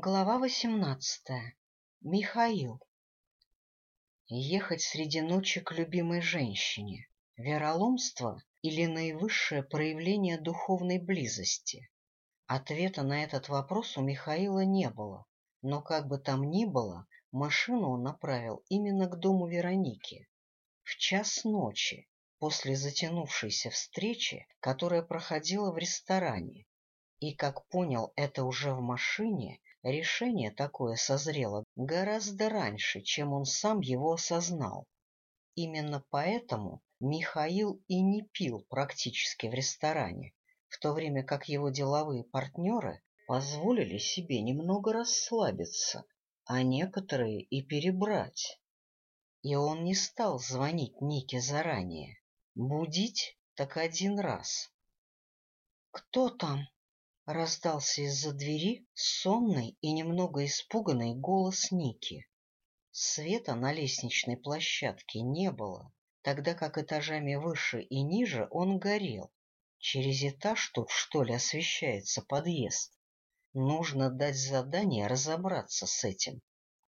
Глава восемнадцатая. Михаил. Ехать среди ночи к любимой женщине — вероломство или наивысшее проявление духовной близости? Ответа на этот вопрос у Михаила не было, но как бы там ни было, машину он направил именно к дому Вероники. В час ночи, после затянувшейся встречи, которая проходила в ресторане, и, как понял это уже в машине, Решение такое созрело гораздо раньше, чем он сам его осознал. Именно поэтому Михаил и не пил практически в ресторане, в то время как его деловые партнеры позволили себе немного расслабиться, а некоторые и перебрать. И он не стал звонить Нике заранее. Будить так один раз. — Кто там? раздался из-за двери сонный и немного испуганный голос Ники. Света на лестничной площадке не было, тогда как этажами выше и ниже он горел. Через этаж тут, что ли, освещается подъезд? Нужно дать задание разобраться с этим.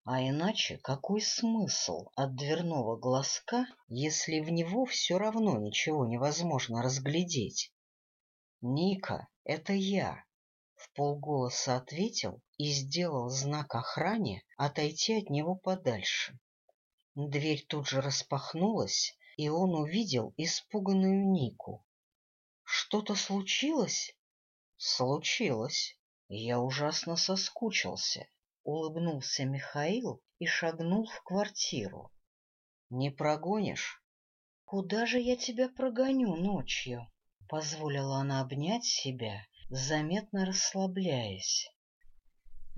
А иначе какой смысл от дверного глазка, если в него все равно ничего невозможно разглядеть? — Ника, это я, в полголоса ответил и сделал знак охране отойти от него подальше. Дверь тут же распахнулась, и он увидел испуганную Нику. — Что-то случилось? — Случилось. Я ужасно соскучился, — улыбнулся Михаил и шагнул в квартиру. — Не прогонишь? — Куда же я тебя прогоню ночью? — позволила она обнять себя заметно расслабляясь.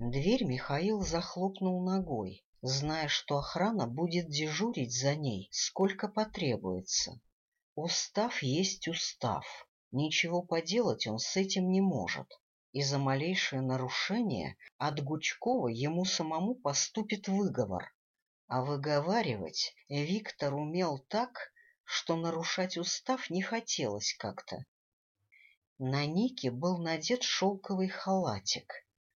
Дверь Михаил захлопнул ногой, зная, что охрана будет дежурить за ней, сколько потребуется. Устав есть устав, ничего поделать он с этим не может, и за малейшее нарушение от Гучкова ему самому поступит выговор. А выговаривать Виктор умел так, что нарушать устав не хотелось как-то, на Нике был надет шелковый халатик.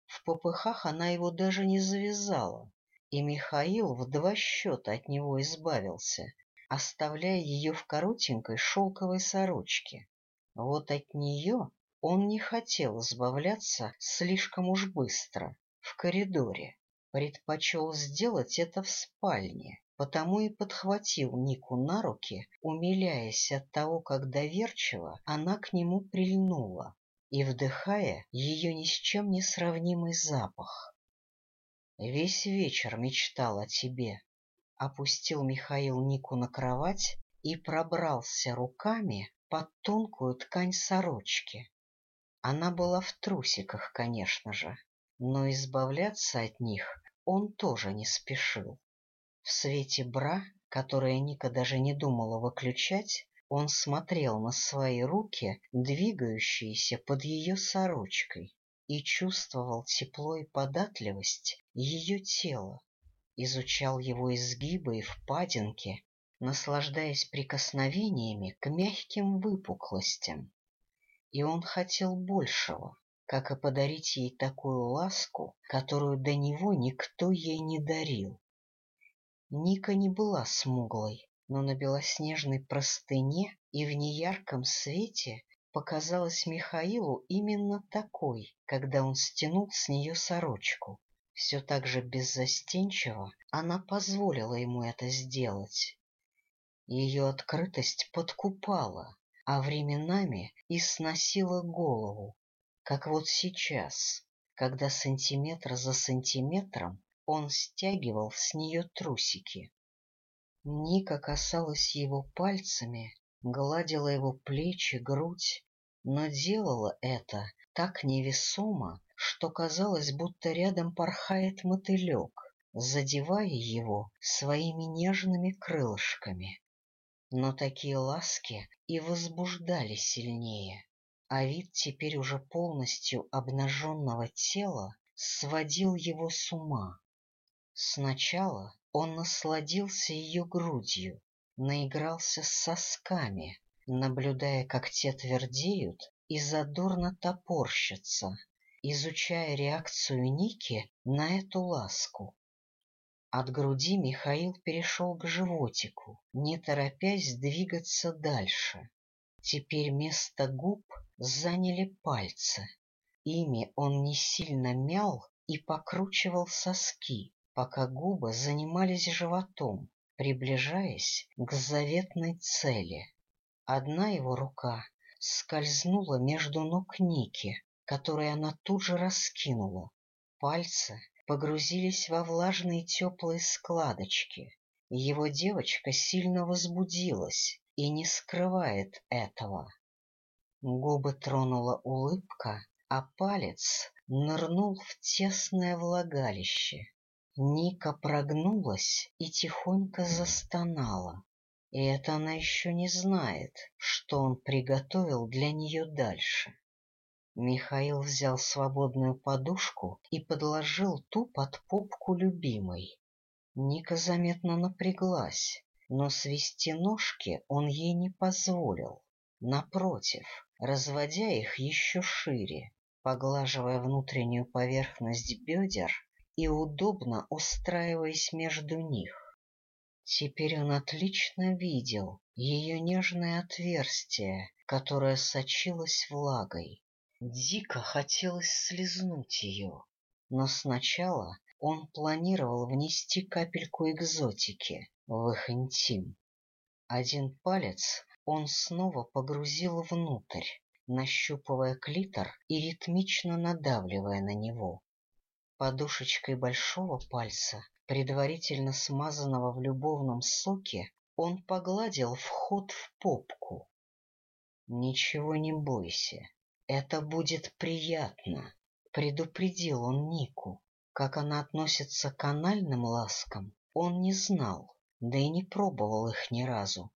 В попыхах она его даже не завязала, и Михаил в два счета от него избавился, оставляя ее в коротенькой шелковой сорочке. Вот от нее он не хотел избавляться слишком уж быстро, в коридоре. Предпочел сделать это в спальне потому и подхватил Нику на руки, умиляясь от того, как доверчиво она к нему прильнула и вдыхая ее ни с чем не сравнимый запах. «Весь вечер мечтал о тебе», — опустил Михаил Нику на кровать и пробрался руками под тонкую ткань сорочки. Она была в трусиках, конечно же, но избавляться от них он тоже не спешил. В свете бра, которое Ника даже не думала выключать, он смотрел на свои руки, двигающиеся под ее сорочкой, и чувствовал тепло и податливость ее тела, изучал его изгибы и впадинки, наслаждаясь прикосновениями к мягким выпуклостям. И он хотел большего, как и подарить ей такую ласку, которую до него никто ей не дарил. Ника не была смуглой, но на белоснежной простыне и в неярком свете показалась Михаилу именно такой, когда он стянул с нее сорочку. Все так же беззастенчиво она позволила ему это сделать. Ее открытость подкупала, а временами и сносила голову, как вот сейчас, когда сантиметр за сантиметром он стягивал с нее трусики. Ника касалась его пальцами, гладила его плечи, грудь, но делала это так невесомо, что казалось, будто рядом порхает мотылек, задевая его своими нежными крылышками. Но такие ласки и возбуждали сильнее, а вид теперь уже полностью обнаженного тела сводил его с ума. Сначала он насладился ее грудью, наигрался с сосками, наблюдая, как те твердеют и задорно топорщатся, изучая реакцию Ники на эту ласку. От груди Михаил перешел к животику, не торопясь двигаться дальше. Теперь место губ заняли пальцы. Ими он не сильно мял и покручивал соски, пока губы занимались животом, приближаясь к заветной цели. Одна его рука скользнула между ног Ники, которые она тут же раскинула. Пальцы погрузились во влажные теплые складочки. Его девочка сильно возбудилась и не скрывает этого. Губы тронула улыбка, а палец нырнул в тесное влагалище. Ника прогнулась и тихонько застонала. И это она еще не знает, что он приготовил для нее дальше. Михаил взял свободную подушку и подложил ту под попку любимой. Ника заметно напряглась, но свести ножки он ей не позволил. Напротив, разводя их еще шире, поглаживая внутреннюю поверхность бедер, и удобно устраиваясь между них. Теперь он отлично видел ее нежное отверстие, которое сочилось влагой. Дико хотелось слезнуть ее, но сначала он планировал внести капельку экзотики в их интим. Один палец он снова погрузил внутрь, нащупывая клитор и ритмично надавливая на него. Подушечкой большого пальца, предварительно смазанного в любовном соке, он погладил вход в попку. «Ничего не бойся, это будет приятно», — предупредил он Нику. Как она относится к анальным ласкам, он не знал, да и не пробовал их ни разу.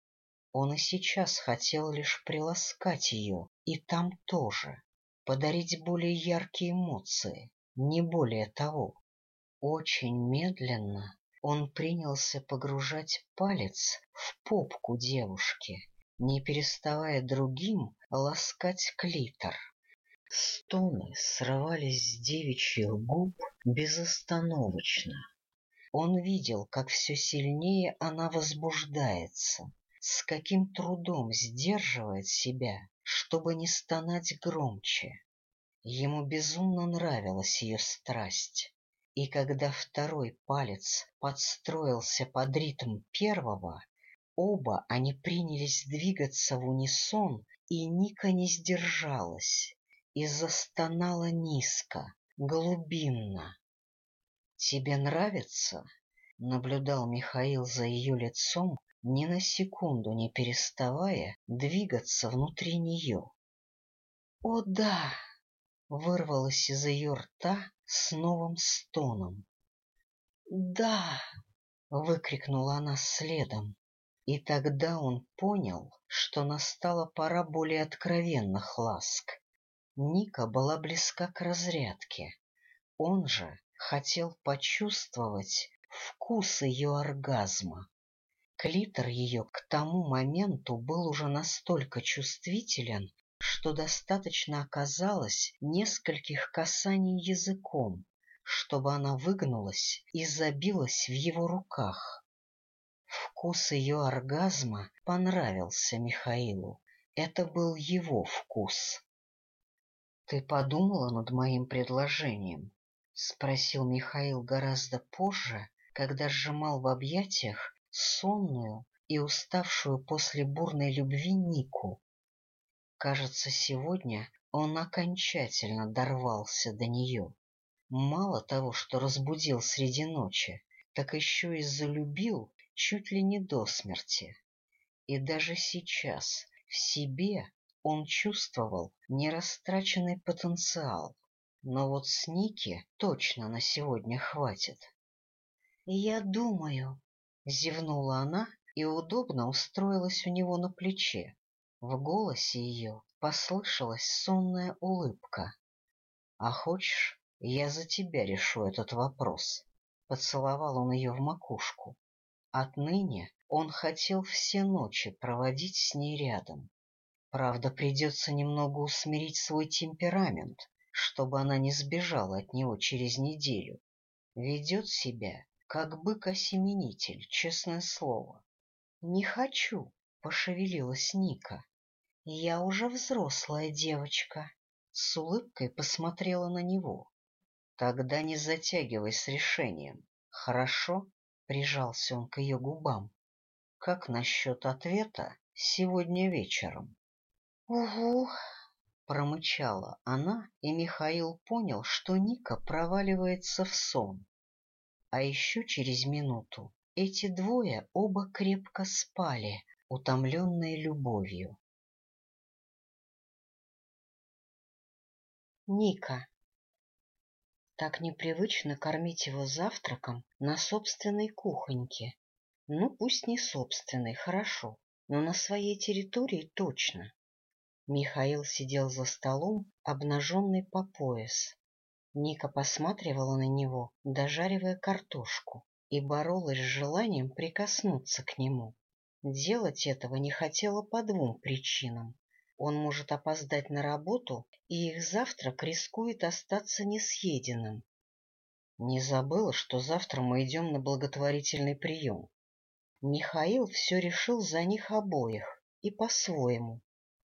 Он и сейчас хотел лишь приласкать ее, и там тоже, подарить более яркие эмоции не более того. Очень медленно он принялся погружать палец в попку девушки, не переставая другим ласкать клитор. Стоны срывались с девичьих губ безостановочно. Он видел, как все сильнее она возбуждается, с каким трудом сдерживает себя, чтобы не стонать громче. Ему безумно нравилась ее страсть. И когда второй палец подстроился под ритм первого, оба они принялись двигаться в унисон, и Ника не сдержалась и застонала низко, глубинно. — Тебе нравится? — наблюдал Михаил за ее лицом, ни на секунду не переставая двигаться внутри нее. — О да! вырвалось из ее рта с новым стоном. «Да!» — выкрикнула она следом. И тогда он понял, что настала пора более откровенных ласк. Ника была близка к разрядке. Он же хотел почувствовать вкус ее оргазма. Клитор ее к тому моменту был уже настолько чувствителен, что достаточно оказалось нескольких касаний языком, чтобы она выгнулась и забилась в его руках. Вкус ее оргазма понравился Михаилу. Это был его вкус. — Ты подумала над моим предложением? — спросил Михаил гораздо позже, когда сжимал в объятиях сонную и уставшую после бурной любви Нику. Кажется, сегодня он окончательно дорвался до нее. Мало того, что разбудил среди ночи, так еще и залюбил чуть ли не до смерти. И даже сейчас в себе он чувствовал нерастраченный потенциал. Но вот с Ники точно на сегодня хватит. — Я думаю, — зевнула она и удобно устроилась у него на плече, в голосе ее послышалась сонная улыбка. — А хочешь, я за тебя решу этот вопрос? Поцеловал он ее в макушку. Отныне он хотел все ночи проводить с ней рядом. Правда, придется немного усмирить свой темперамент, чтобы она не сбежала от него через неделю. Ведет себя, как бык-осеменитель, честное слово. — Не хочу, — пошевелилась Ника. Я уже взрослая девочка. С улыбкой посмотрела на него. Тогда не затягивай с решением. Хорошо? Прижался он к ее губам. Как насчет ответа сегодня вечером? Угу, промычала она, и Михаил понял, что Ника проваливается в сон. А еще через минуту эти двое оба крепко спали, утомленные любовью. Ника. Так непривычно кормить его завтраком на собственной кухоньке. Ну, пусть не собственной, хорошо, но на своей территории точно. Михаил сидел за столом, обнаженный по пояс. Ника посматривала на него, дожаривая картошку, и боролась с желанием прикоснуться к нему. Делать этого не хотела по двум причинам. Он может опоздать на работу, и их завтрак рискует остаться несъеденным. Не забыла, что завтра мы идем на благотворительный прием. Михаил все решил за них обоих и по-своему,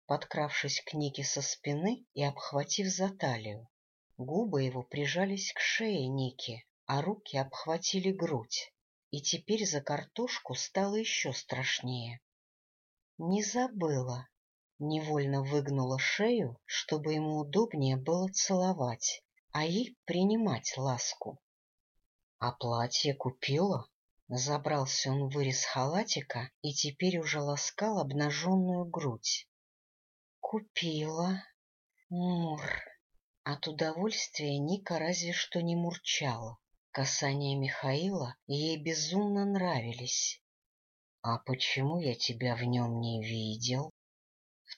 подкравшись к Нике со спины и обхватив за талию. Губы его прижались к шее Ники, а руки обхватили грудь. И теперь за картошку стало еще страшнее. Не забыла невольно выгнула шею, чтобы ему удобнее было целовать, а ей принимать ласку. — А платье купила? Забрался он вырез халатика и теперь уже ласкал обнаженную грудь. — Купила. Мур. От удовольствия Ника разве что не мурчала. Касания Михаила ей безумно нравились. — А почему я тебя в нем не видел?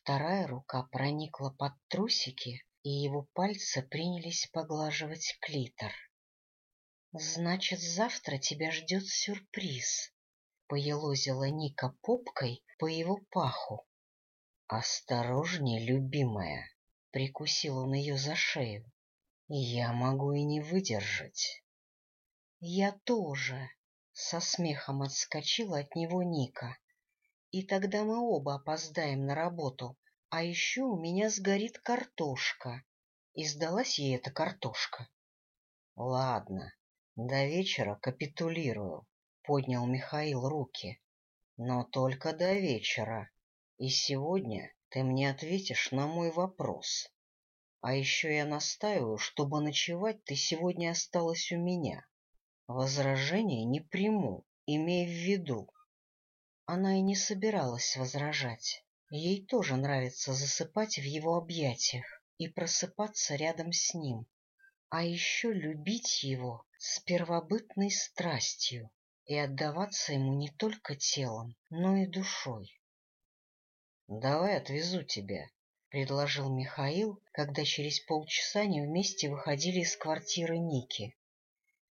Вторая рука проникла под трусики, и его пальцы принялись поглаживать клитор. «Значит, завтра тебя ждет сюрприз», — поелозила Ника попкой по его паху. «Осторожней, любимая!» — прикусил он ее за шею. «Я могу и не выдержать». «Я тоже!» — со смехом отскочила от него Ника и тогда мы оба опоздаем на работу. А еще у меня сгорит картошка. И сдалась ей эта картошка. — Ладно, до вечера капитулирую, — поднял Михаил руки. — Но только до вечера. И сегодня ты мне ответишь на мой вопрос. А еще я настаиваю, чтобы ночевать ты сегодня осталась у меня. Возражение не приму, имей в виду. Она и не собиралась возражать. Ей тоже нравится засыпать в его объятиях и просыпаться рядом с ним. А еще любить его с первобытной страстью и отдаваться ему не только телом, но и душой. — Давай отвезу тебя, — предложил Михаил, когда через полчаса они вместе выходили из квартиры Ники.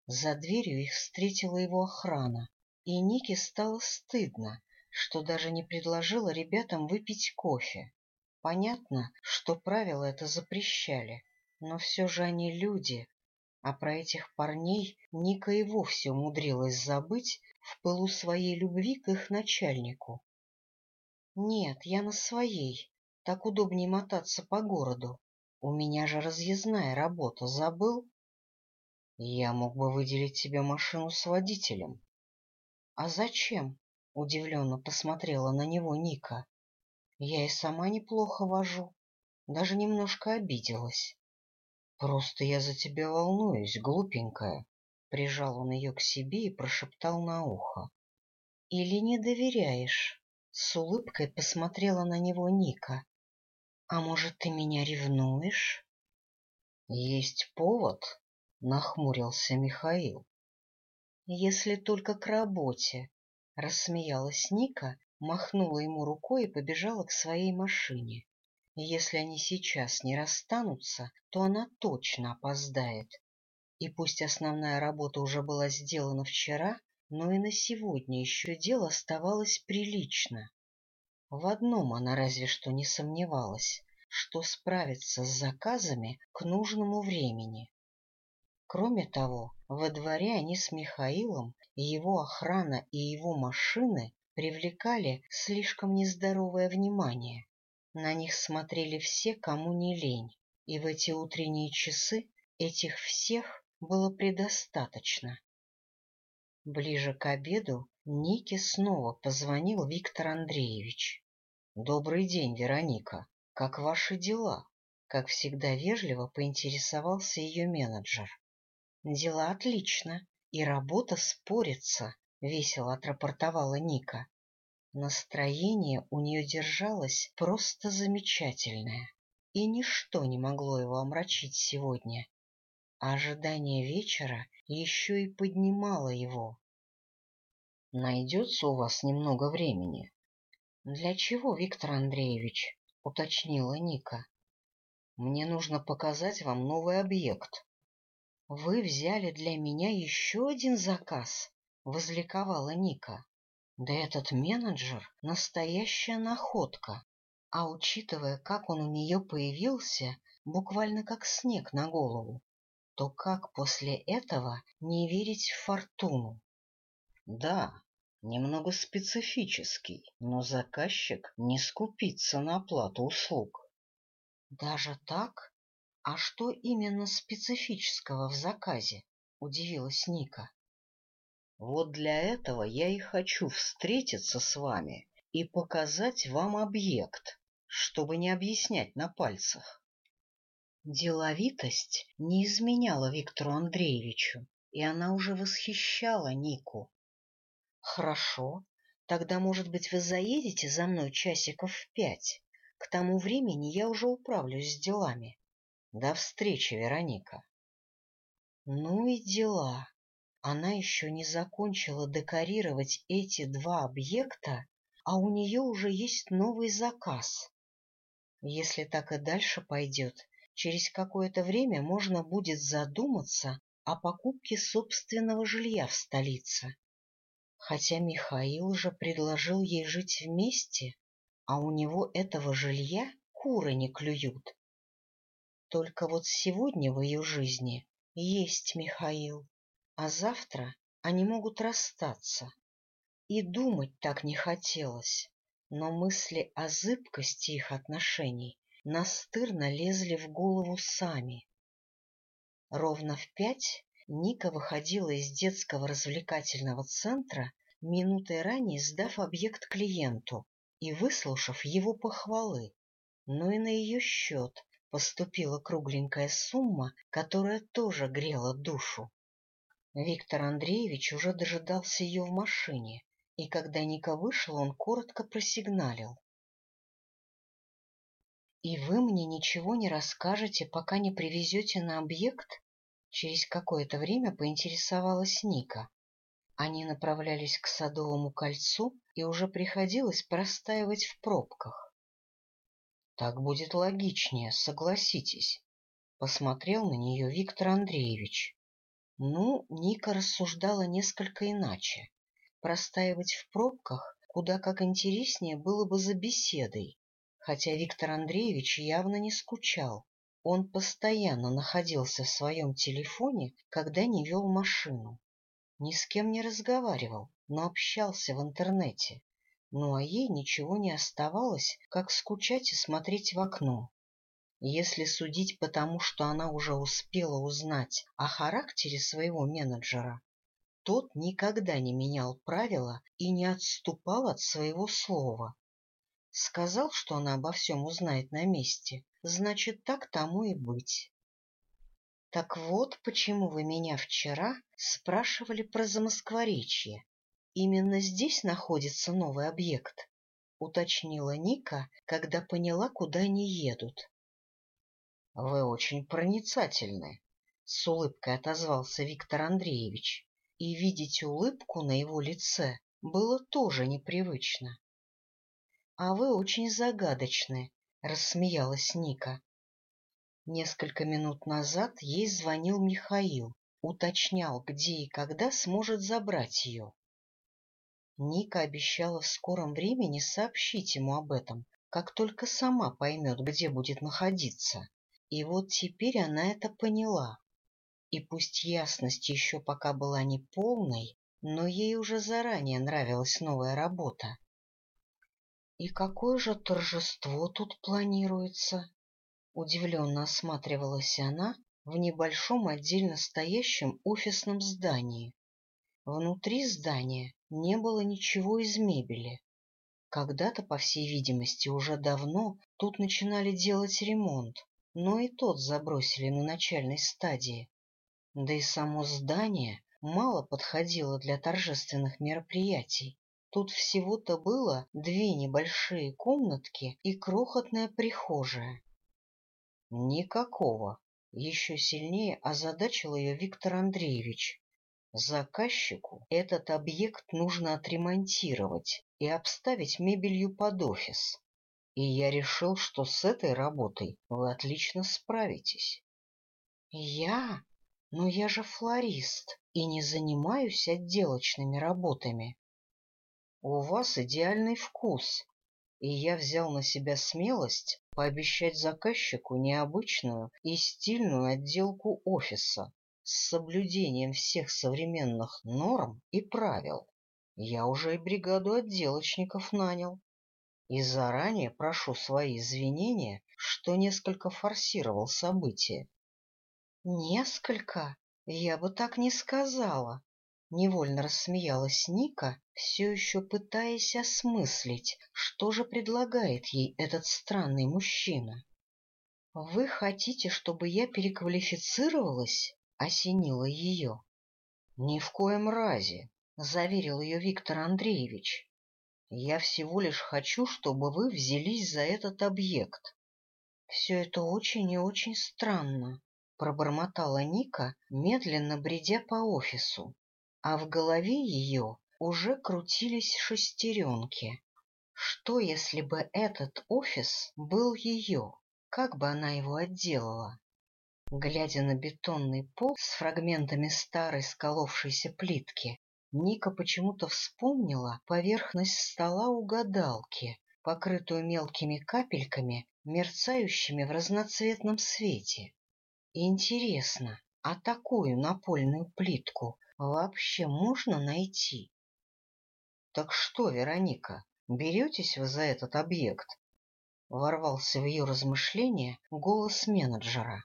За дверью их встретила его охрана, и Нике стало стыдно, что даже не предложила ребятам выпить кофе. Понятно, что правила это запрещали, но все же они люди, а про этих парней Ника и вовсе умудрилась забыть в пылу своей любви к их начальнику. «Нет, я на своей. Так удобнее мотаться по городу. У меня же разъездная работа, забыл?» «Я мог бы выделить тебе машину с водителем», «А зачем?» — удивленно посмотрела на него Ника. «Я и сама неплохо вожу, даже немножко обиделась». «Просто я за тебя волнуюсь, глупенькая», — прижал он ее к себе и прошептал на ухо. «Или не доверяешь?» — с улыбкой посмотрела на него Ника. «А может, ты меня ревнуешь?» «Есть повод», — нахмурился Михаил если только к работе, — рассмеялась Ника, махнула ему рукой и побежала к своей машине. Если они сейчас не расстанутся, то она точно опоздает. И пусть основная работа уже была сделана вчера, но и на сегодня еще дело оставалось прилично. В одном она разве что не сомневалась, что справится с заказами к нужному времени. Кроме того, во дворе они с Михаилом, его охрана и его машины привлекали слишком нездоровое внимание. На них смотрели все, кому не лень, и в эти утренние часы этих всех было предостаточно. Ближе к обеду Нике снова позвонил Виктор Андреевич. — Добрый день, Вероника. Как ваши дела? Как всегда вежливо поинтересовался ее менеджер. Дела отлично, и работа спорится, — весело отрапортовала Ника. Настроение у нее держалось просто замечательное, и ничто не могло его омрачить сегодня. А ожидание вечера еще и поднимало его. — Найдется у вас немного времени? — Для чего, Виктор Андреевич? — уточнила Ника. — Мне нужно показать вам новый объект, вы взяли для меня еще один заказ, — возликовала Ника. Да этот менеджер — настоящая находка. А учитывая, как он у нее появился, буквально как снег на голову, то как после этого не верить в фортуну? Да, немного специфический, но заказчик не скупится на оплату услуг. Даже так? — А что именно специфического в заказе? — удивилась Ника. — Вот для этого я и хочу встретиться с вами и показать вам объект, чтобы не объяснять на пальцах. Деловитость не изменяла Виктору Андреевичу, и она уже восхищала Нику. — Хорошо, тогда, может быть, вы заедете за мной часиков в пять? К тому времени я уже управлюсь с делами. До встречи, Вероника. Ну и дела. Она еще не закончила декорировать эти два объекта, а у нее уже есть новый заказ. Если так и дальше пойдет, через какое-то время можно будет задуматься о покупке собственного жилья в столице. Хотя Михаил же предложил ей жить вместе, а у него этого жилья куры не клюют. Только вот сегодня в ее жизни есть Михаил, а завтра они могут расстаться. И думать так не хотелось, но мысли о зыбкости их отношений настырно лезли в голову сами. Ровно в пять Ника выходила из детского развлекательного центра, минутой ранее сдав объект клиенту и выслушав его похвалы, но и на ее счет поступила кругленькая сумма, которая тоже грела душу. Виктор Андреевич уже дожидался ее в машине, и когда Ника вышла, он коротко просигналил. «И вы мне ничего не расскажете, пока не привезете на объект?» Через какое-то время поинтересовалась Ника. Они направлялись к Садовому кольцу, и уже приходилось простаивать в пробках. Так будет логичнее, согласитесь. Посмотрел на нее Виктор Андреевич. Ну, Ника рассуждала несколько иначе. Простаивать в пробках куда как интереснее было бы за беседой, хотя Виктор Андреевич явно не скучал. Он постоянно находился в своем телефоне, когда не вел машину. Ни с кем не разговаривал, но общался в интернете. Ну а ей ничего не оставалось, как скучать и смотреть в окно. Если судить по тому, что она уже успела узнать о характере своего менеджера, тот никогда не менял правила и не отступал от своего слова. Сказал, что она обо всем узнает на месте, значит, так тому и быть. Так вот, почему вы меня вчера спрашивали про замоскворечье именно здесь находится новый объект? — уточнила Ника, когда поняла, куда они едут. — Вы очень проницательны, — с улыбкой отозвался Виктор Андреевич, и видеть улыбку на его лице было тоже непривычно. — А вы очень загадочны, — рассмеялась Ника. Несколько минут назад ей звонил Михаил, уточнял, где и когда сможет забрать ее. Ника обещала в скором времени сообщить ему об этом, как только сама поймет, где будет находиться. И вот теперь она это поняла. И пусть ясность еще пока была не полной, но ей уже заранее нравилась новая работа. «И какое же торжество тут планируется?» Удивленно осматривалась она в небольшом отдельно стоящем офисном здании, Внутри здания не было ничего из мебели. Когда-то, по всей видимости, уже давно тут начинали делать ремонт, но и тот забросили на начальной стадии. Да и само здание мало подходило для торжественных мероприятий. Тут всего-то было две небольшие комнатки и крохотная прихожая. Никакого. Еще сильнее озадачил ее Виктор Андреевич. Заказчику этот объект нужно отремонтировать и обставить мебелью под офис. И я решил, что с этой работой вы отлично справитесь. Я? Но я же флорист и не занимаюсь отделочными работами. У вас идеальный вкус, и я взял на себя смелость пообещать заказчику необычную и стильную отделку офиса с соблюдением всех современных норм и правил. Я уже и бригаду отделочников нанял. И заранее прошу свои извинения, что несколько форсировал события. Несколько? Я бы так не сказала. Невольно рассмеялась Ника, все еще пытаясь осмыслить, что же предлагает ей этот странный мужчина. «Вы хотите, чтобы я переквалифицировалась?» осенило ее. — Ни в коем разе, — заверил ее Виктор Андреевич. — Я всего лишь хочу, чтобы вы взялись за этот объект. — Все это очень и очень странно, — пробормотала Ника, медленно бредя по офису. А в голове ее уже крутились шестеренки. Что, если бы этот офис был ее? Как бы она его отделала? Глядя на бетонный пол с фрагментами старой сколовшейся плитки, Ника почему-то вспомнила поверхность стола у гадалки, покрытую мелкими капельками, мерцающими в разноцветном свете. Интересно, а такую напольную плитку вообще можно найти? — Так что, Вероника, беретесь вы за этот объект? — ворвался в ее размышления голос менеджера.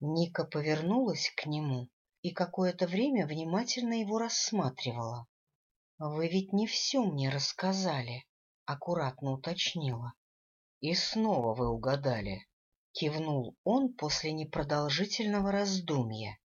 Ника повернулась к нему и какое-то время внимательно его рассматривала. — Вы ведь не все мне рассказали, — аккуратно уточнила. — И снова вы угадали, — кивнул он после непродолжительного раздумья.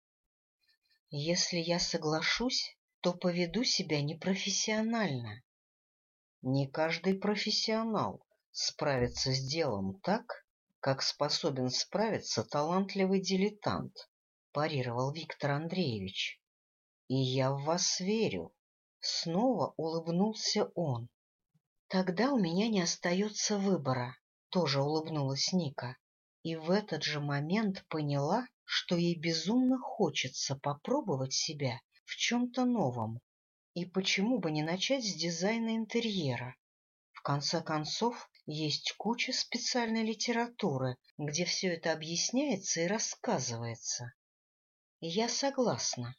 — Если я соглашусь, то поведу себя непрофессионально. — Не каждый профессионал справится с делом так, как способен справиться талантливый дилетант, — парировал Виктор Андреевич. — И я в вас верю. Снова улыбнулся он. — Тогда у меня не остается выбора, — тоже улыбнулась Ника. И в этот же момент поняла, что ей безумно хочется попробовать себя в чем-то новом. И почему бы не начать с дизайна интерьера? В конце концов, есть куча специальной литературы, где все это объясняется и рассказывается. Я согласна.